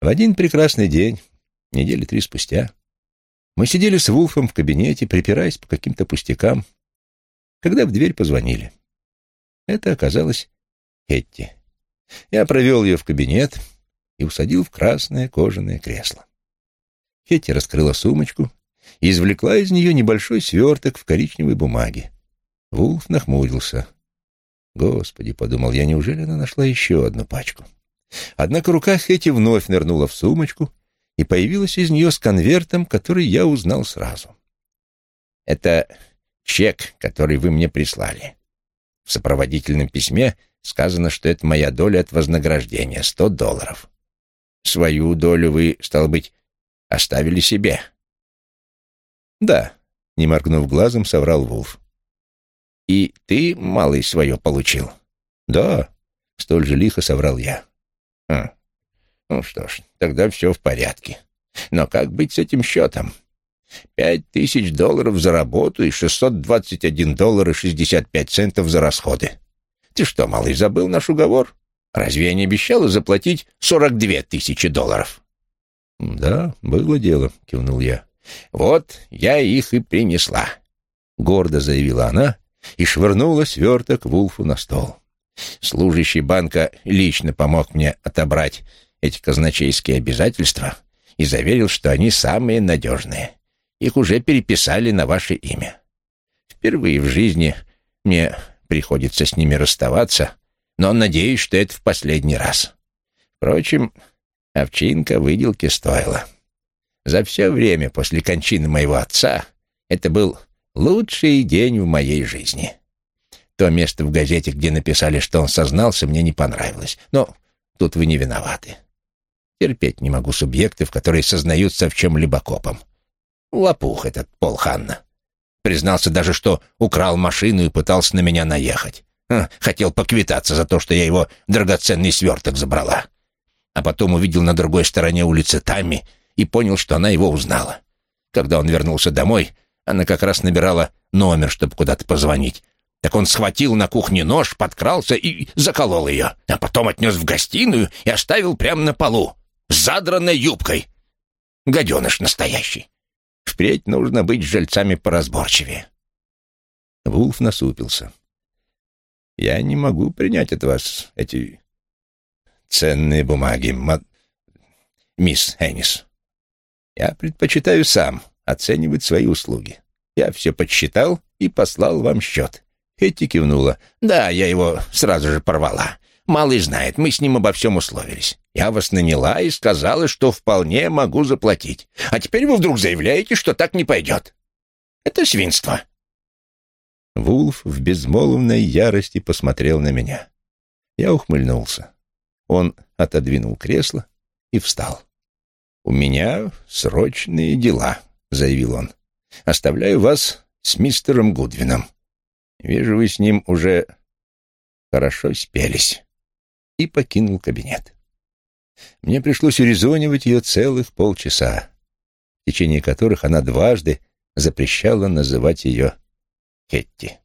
В один прекрасный день, недели три спустя, мы сидели с Вулфом в кабинете, припираясь по каким-то пустякам, когда в дверь позвонили. Это оказалось Хетти. Я провел ее в кабинет и усадил в красное кожаное кресло. Хетти раскрыла сумочку и извлекла из нее небольшой сверток в коричневой бумаге. Вулф нахмурился. «Господи», — подумал я, — «неужели она нашла еще одну пачку?» Однако рука Хетти вновь нырнула в сумочку и появилась из нее с конвертом, который я узнал сразу. «Это чек, который вы мне прислали. В сопроводительном письме сказано, что это моя доля от вознаграждения — сто долларов. Свою долю вы, стало быть, оставили себе». «Да», — не моргнув глазом, соврал Вулф. «И ты, малый, свое получил?» «Да», — столь же лихо соврал я. «Хм. Ну что ж, тогда все в порядке. Но как быть с этим счетом? Пять тысяч долларов за работу и шестьсот двадцать один доллар и шестьдесят пять центов за расходы. Ты что, малый, забыл наш уговор? Разве я не обещала заплатить сорок две тысячи долларов?» «Да, было дело», — кивнул я. «Вот я их и принесла», — гордо заявила она и швырнула сверток Вулфу на стол. Служащий банка лично помог мне отобрать эти казначейские обязательства и заверил, что они самые надежные. Их уже переписали на ваше имя. Впервые в жизни мне приходится с ними расставаться, но надеюсь, что это в последний раз. Впрочем, овчинка выделки стоила. За все время после кончины моего отца это был лучший день в моей жизни. То место в газете, где написали, что он сознался, мне не понравилось. Но тут вы не виноваты. Терпеть не могу субъектов, которые сознаются в чем-либо копом. Лопух этот Пол Ханна. Признался даже, что украл машину и пытался на меня наехать. А, хотел поквитаться за то, что я его драгоценный сверток забрала. А потом увидел на другой стороне улицы Тамми и понял, что она его узнала. Когда он вернулся домой, она как раз набирала номер, чтобы куда-то позвонить. Так он схватил на кухне нож, подкрался и заколол ее, а потом отнес в гостиную и оставил прямо на полу, с задранной юбкой. Гаденыш настоящий. Впредь нужно быть с жильцами поразборчивее. Вулф насупился. «Я не могу принять от вас эти ценные бумаги, ма... мисс Эннис. Я предпочитаю сам оценивать свои услуги. Я все подсчитал и послал вам счет». Хетти кивнула. «Да, я его сразу же порвала. Малый знает, мы с ним обо всем условились. Я вас наняла и сказала, что вполне могу заплатить. А теперь вы вдруг заявляете, что так не пойдет. Это свинство». Вулф в безмолвной ярости посмотрел на меня. Я ухмыльнулся. Он отодвинул кресло и встал. «У меня срочные дела», — заявил он. «Оставляю вас с мистером Гудвином. Вижу, вы с ним уже хорошо спелись». И покинул кабинет. Мне пришлось урезонивать ее целых полчаса, в течение которых она дважды запрещала называть ее Кетти.